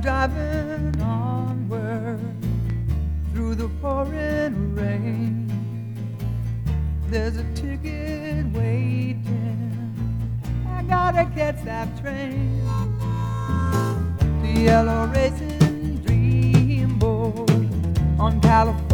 Driving onward through the pouring rain. There's a ticket waiting. I gotta catch that train. The yellow racing dreamboat on California.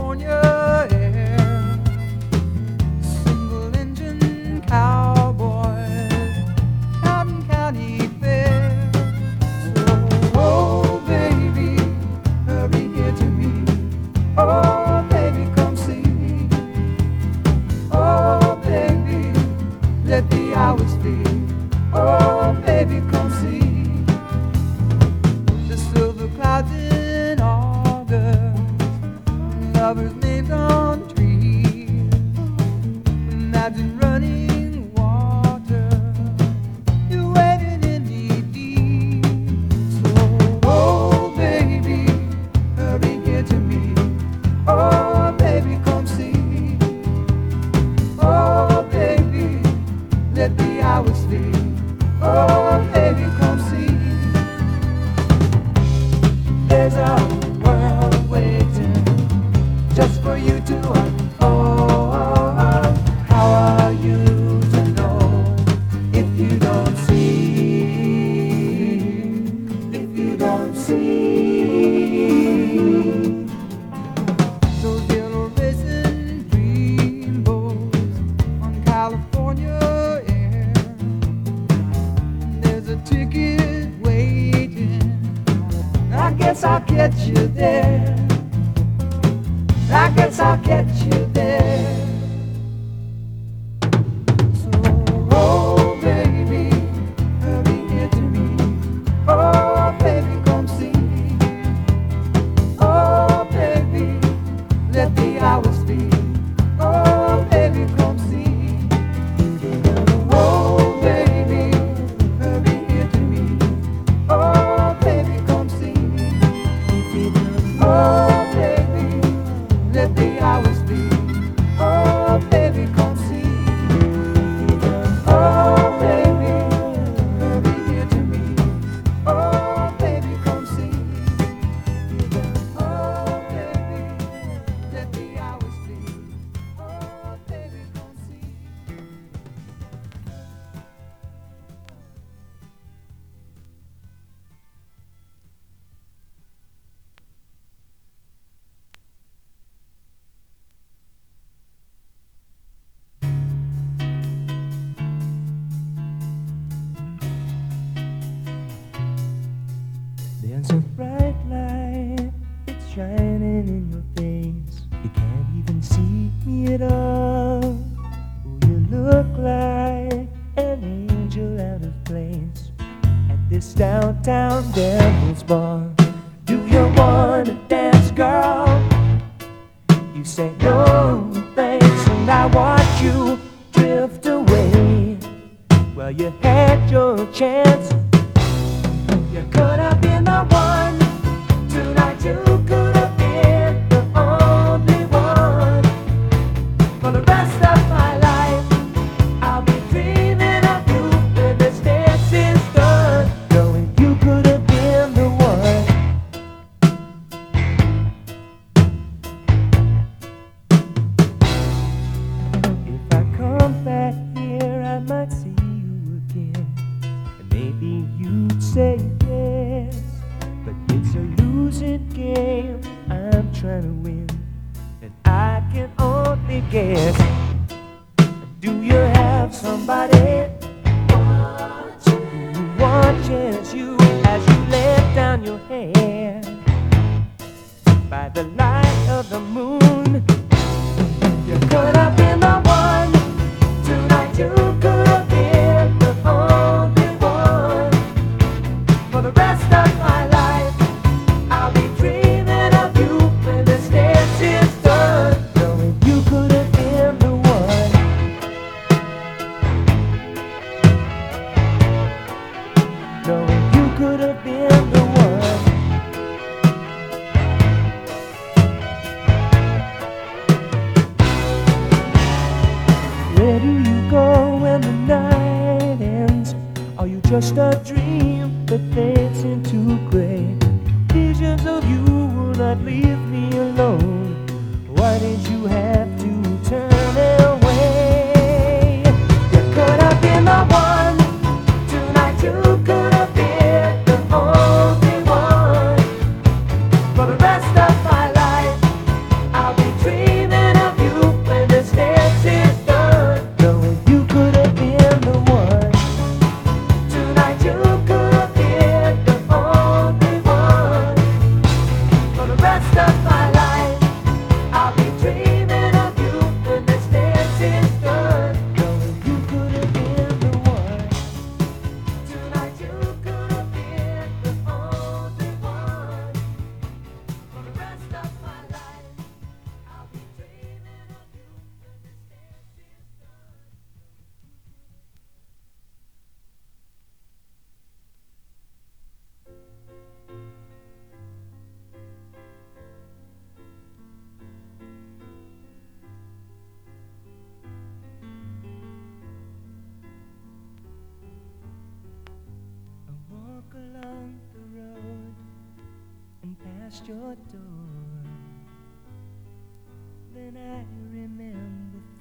by the light of the moon.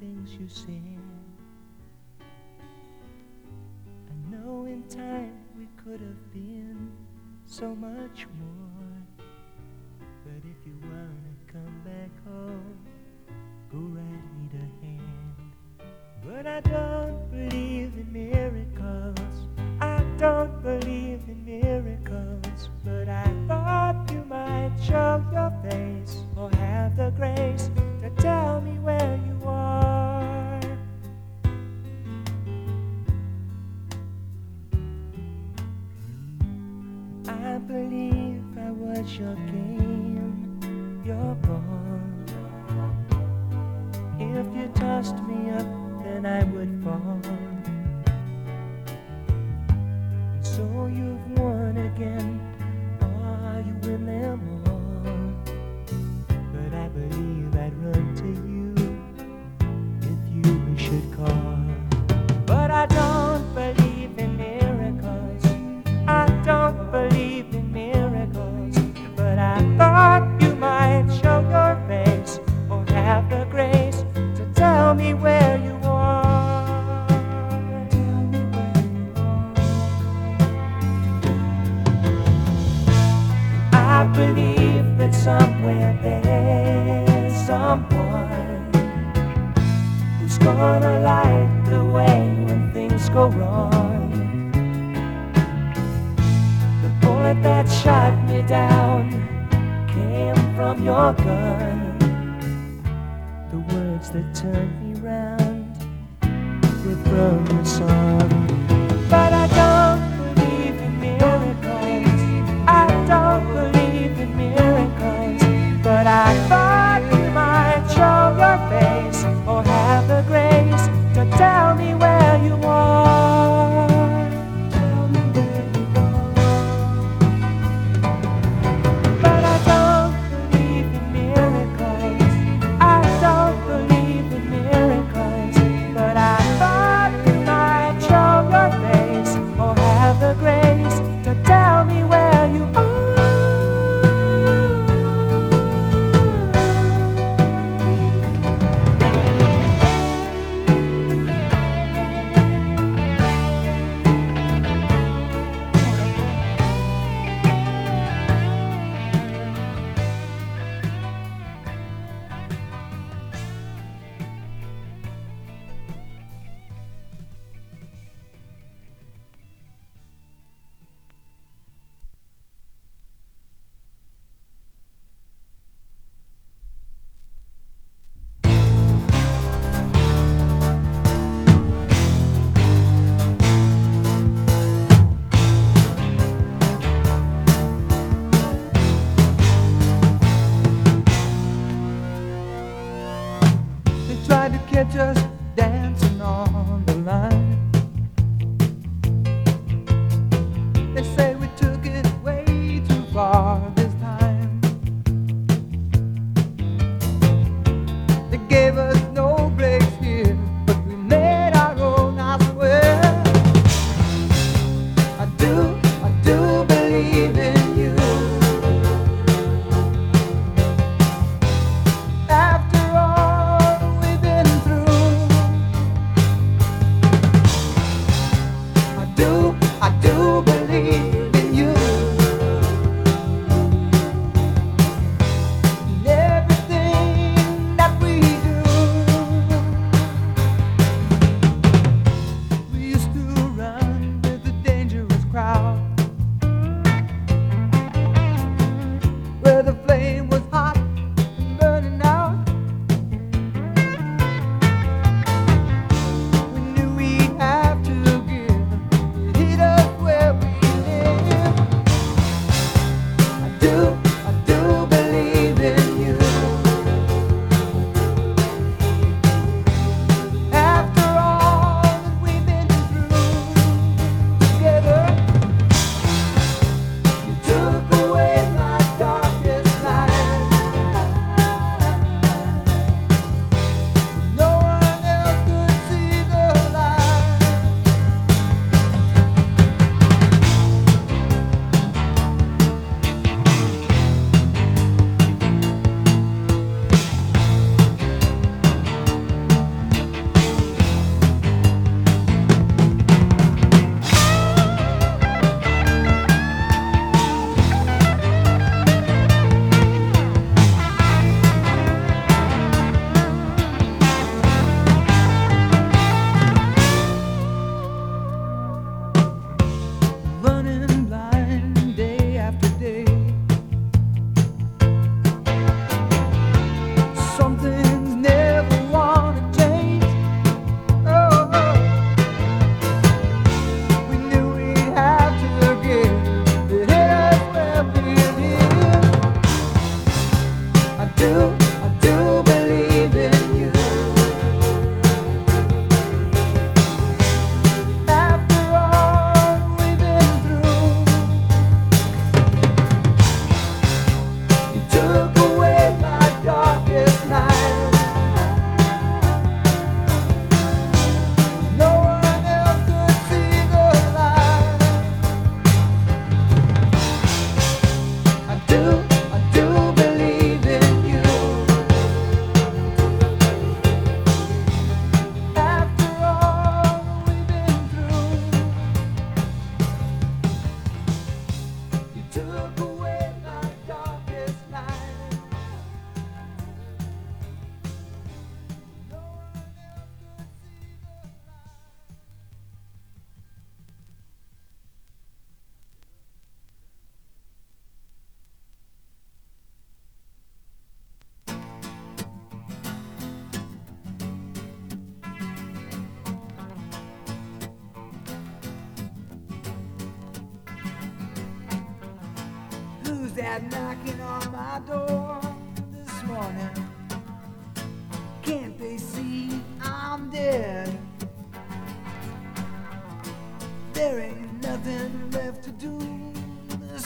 things you said. I know in time we could have been so much more.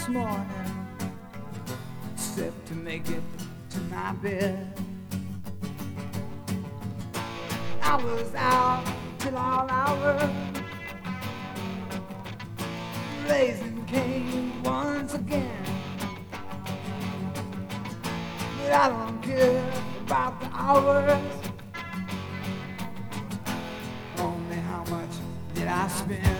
this morning, except to make it to my bed. I was out till all hours, blazing came once again. But I don't care about the hours, only how much did I spend.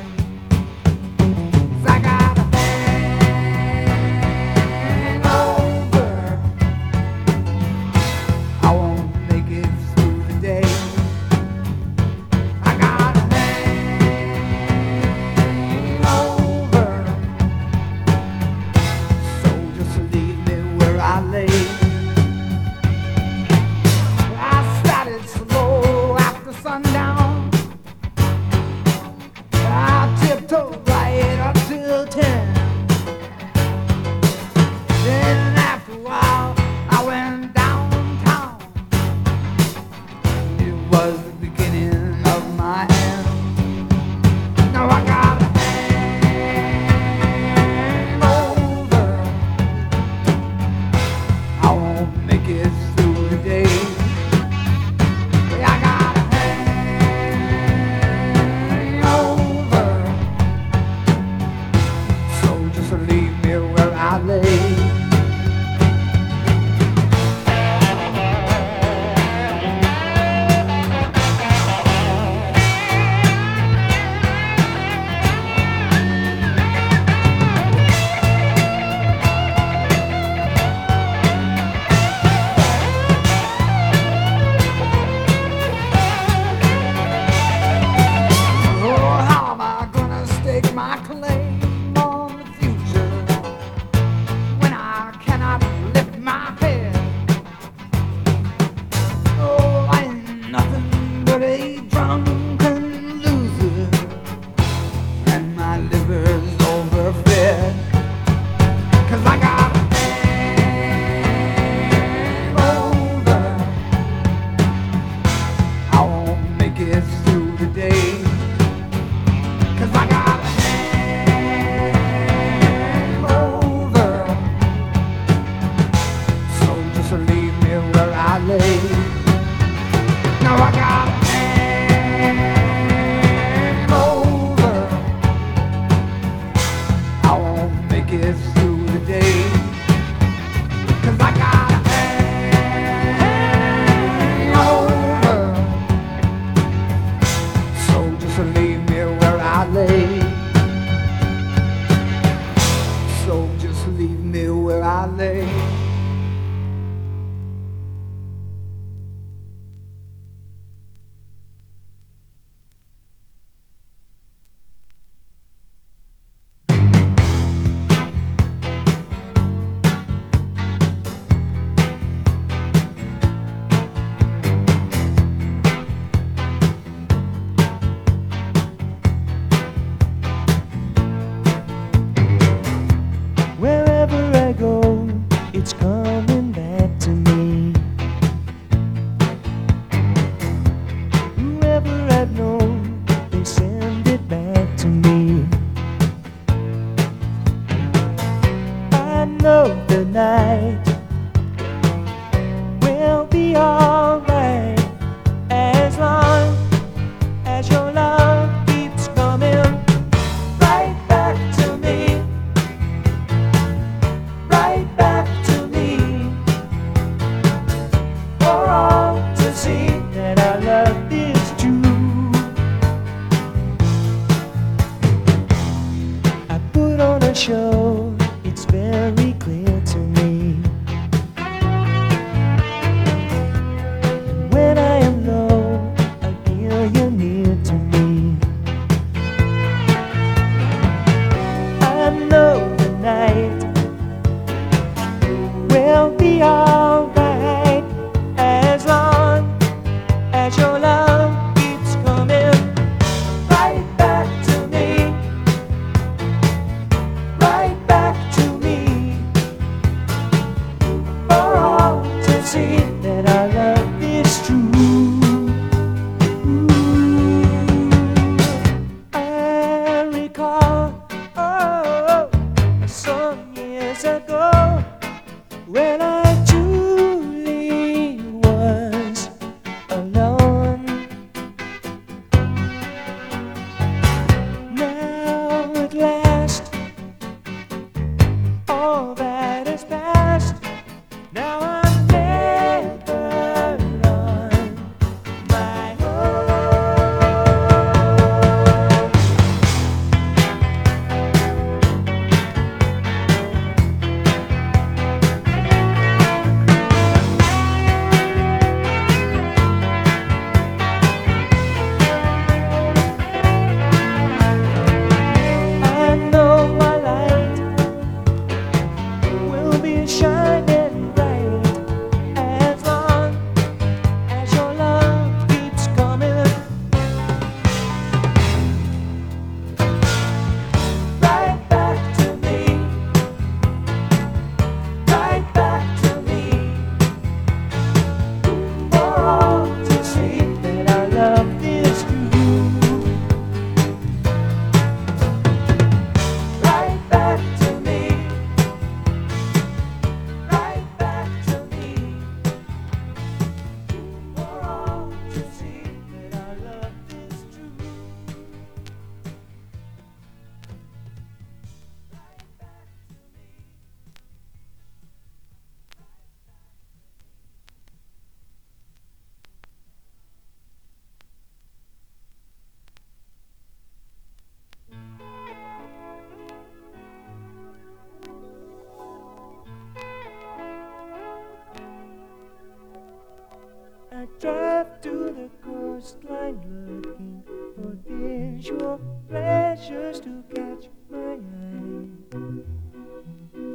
your pleasures to catch my eye.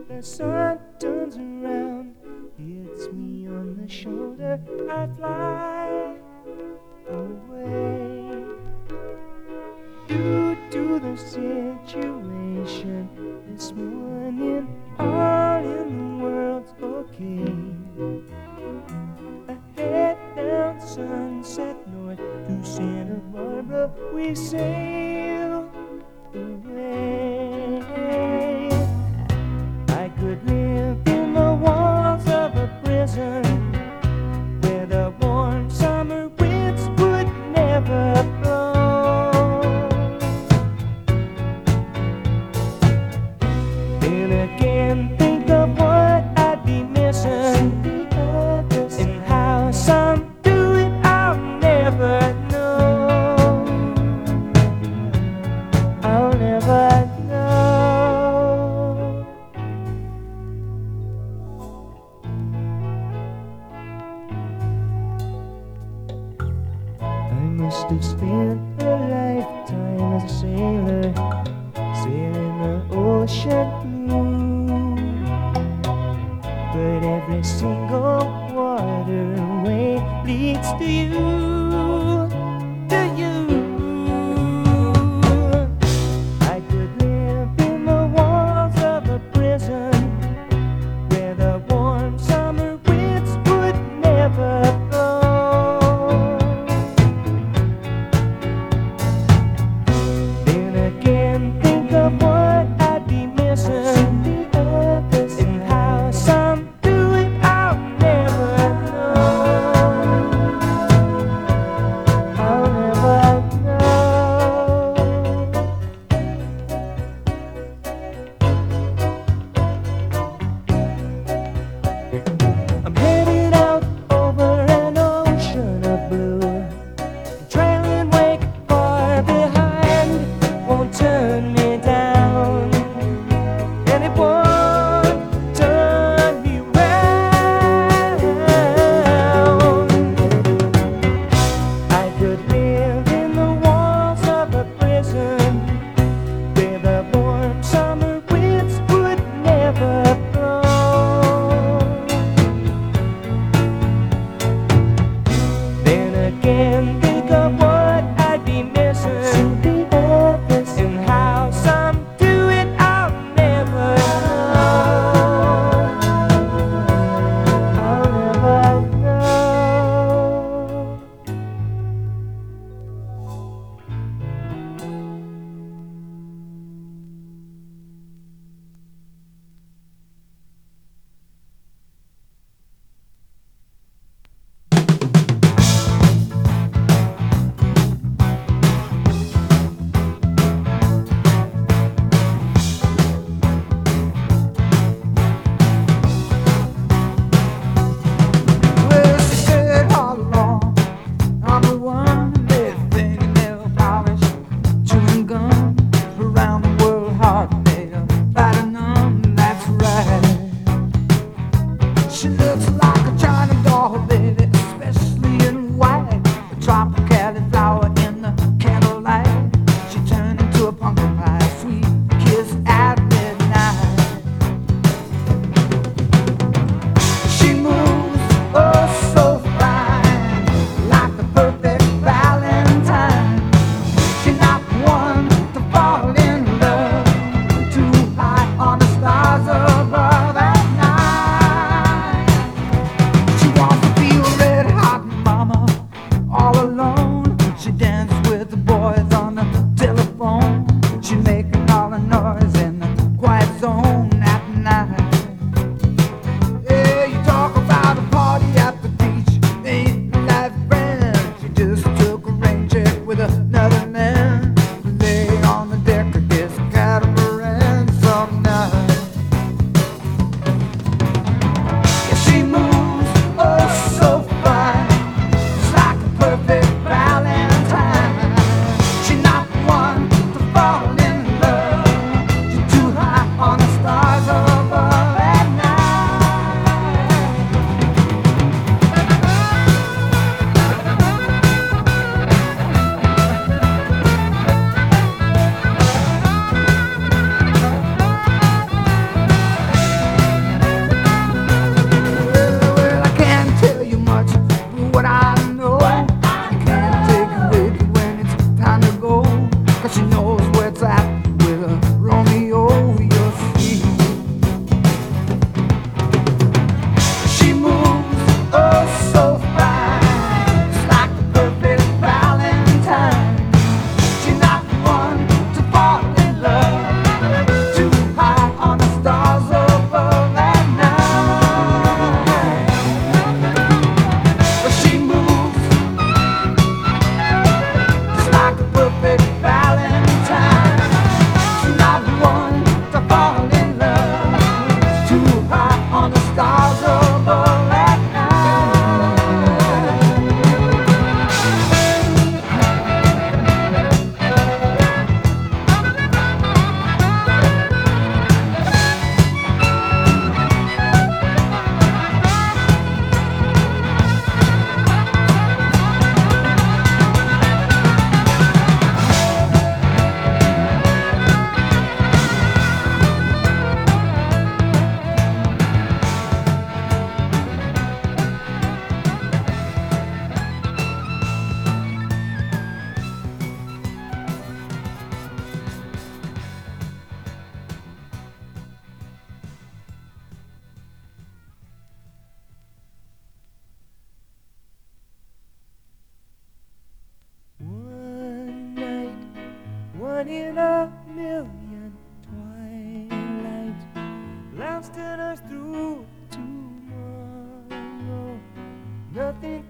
The sun turns around, hits me on the shoulder. I fly away due to the situation.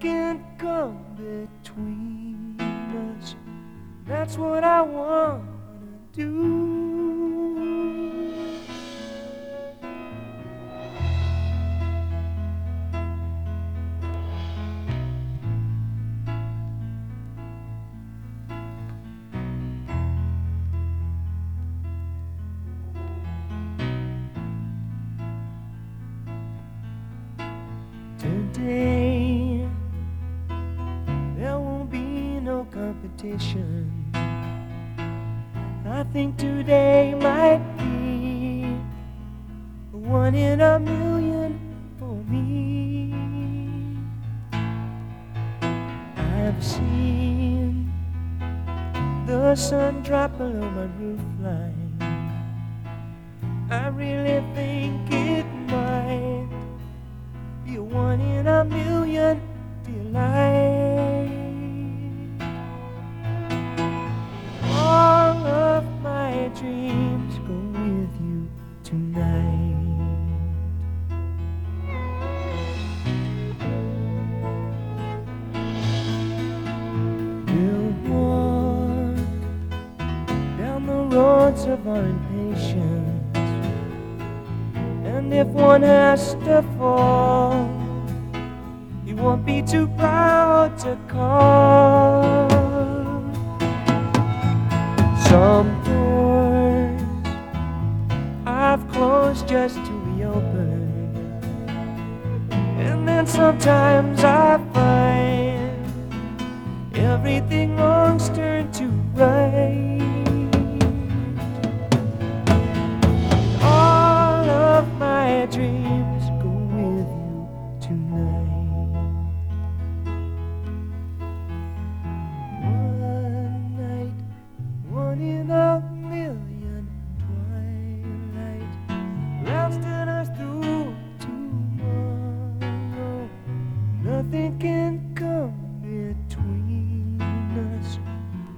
can't come between us. That's what I want to do. I think today might be one in a million for me. I've seen the sun drop below my roofline. I really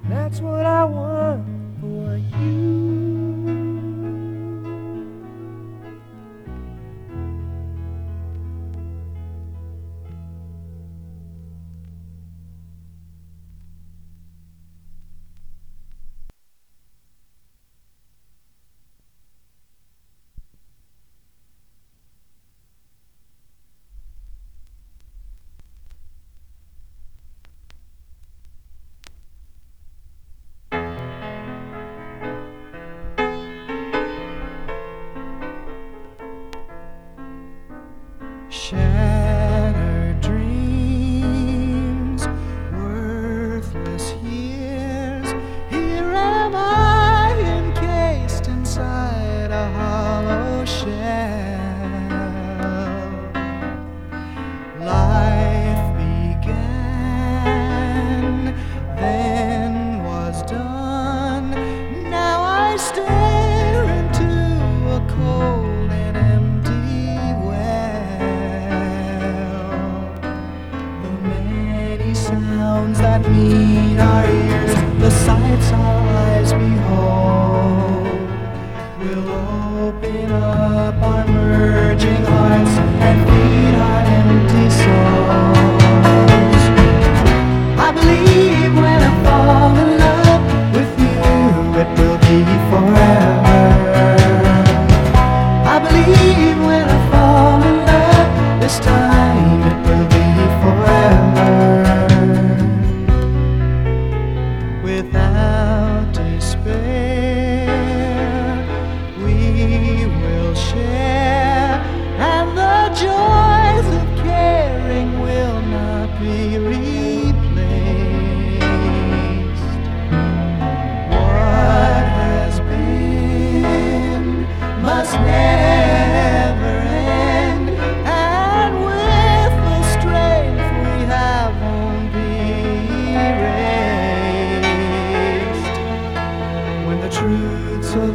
That's what I want for you.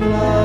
love.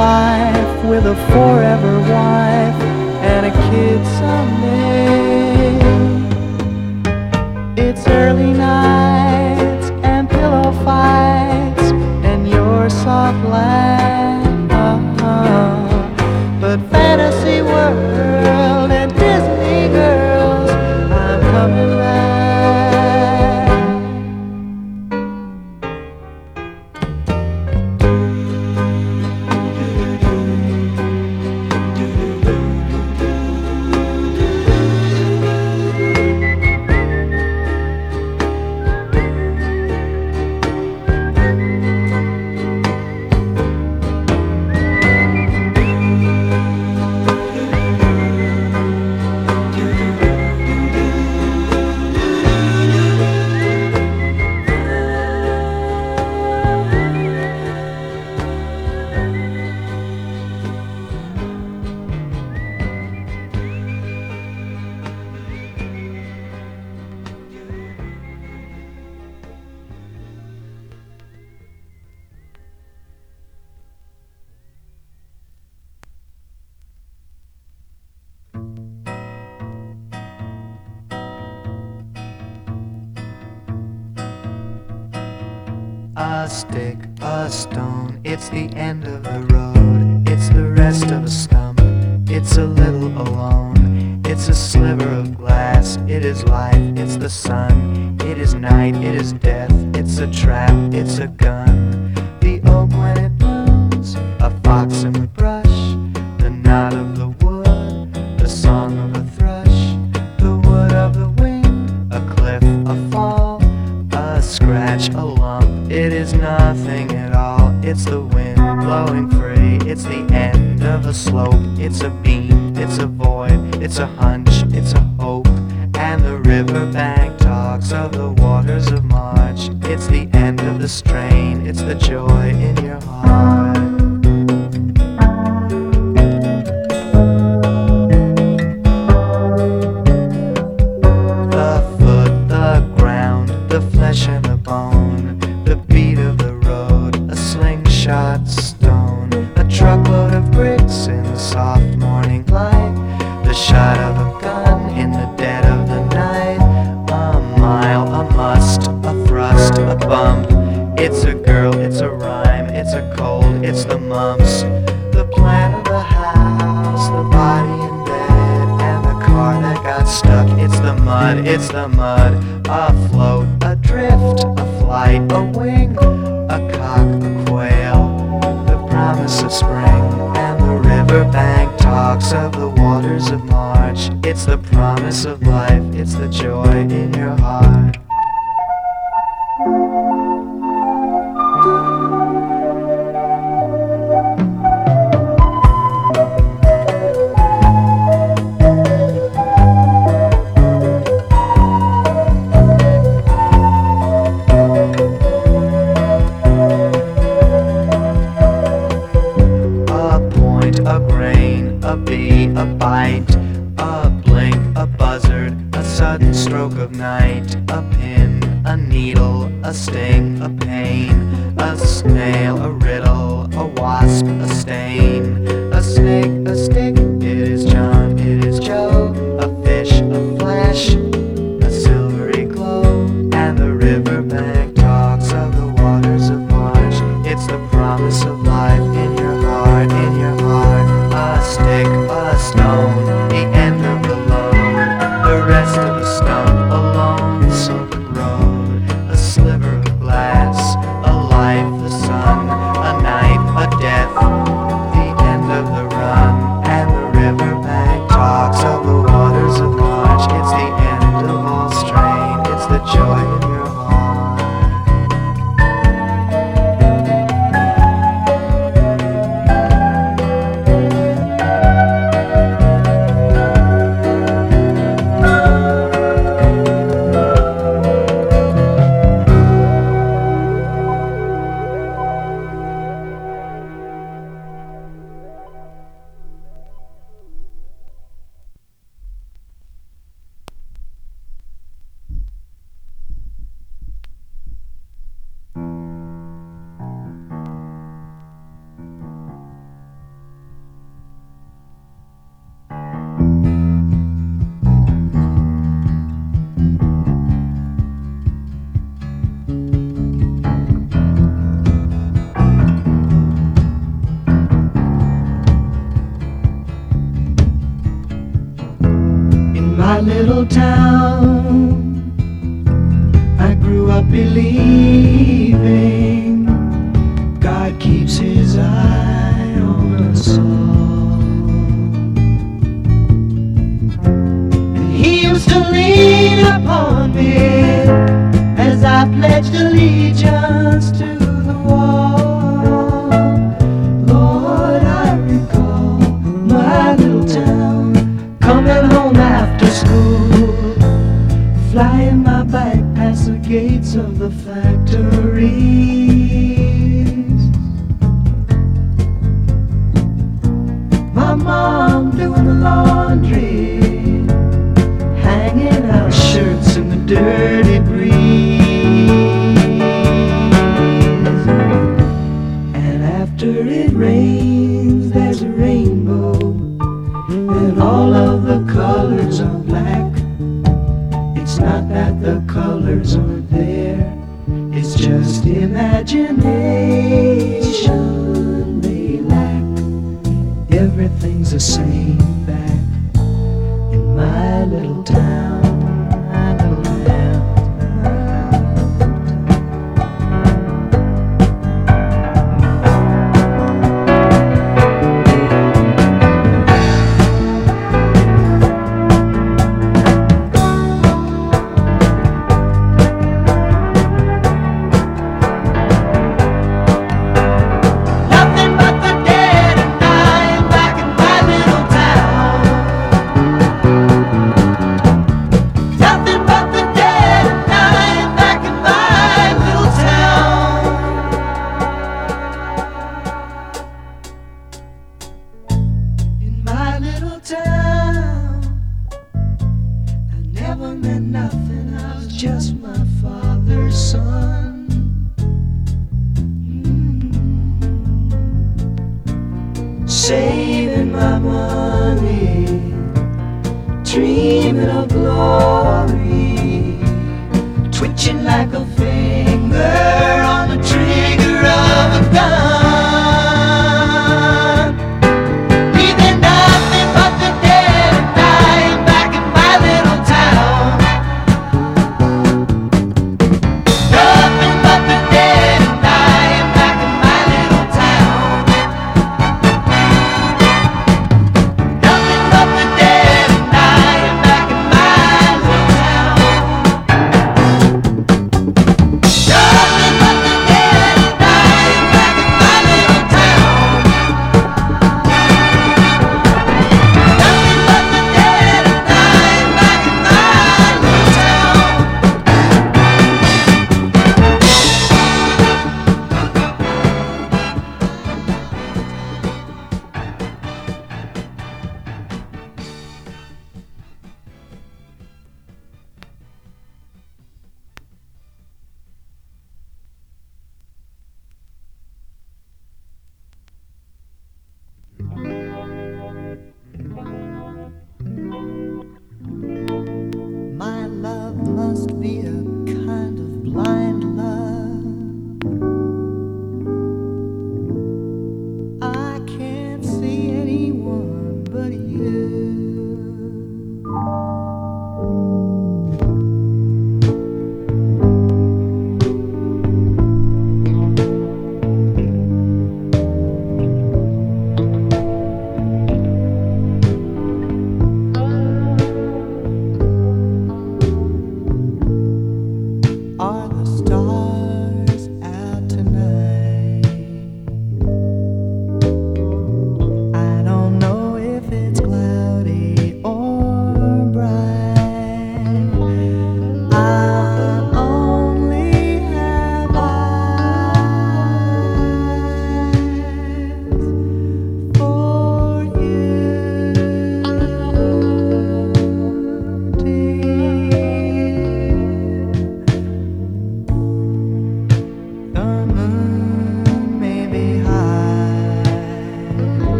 life with a forever wife. waters of March. It's the end of the strain, it's the joy in your heart. Cold,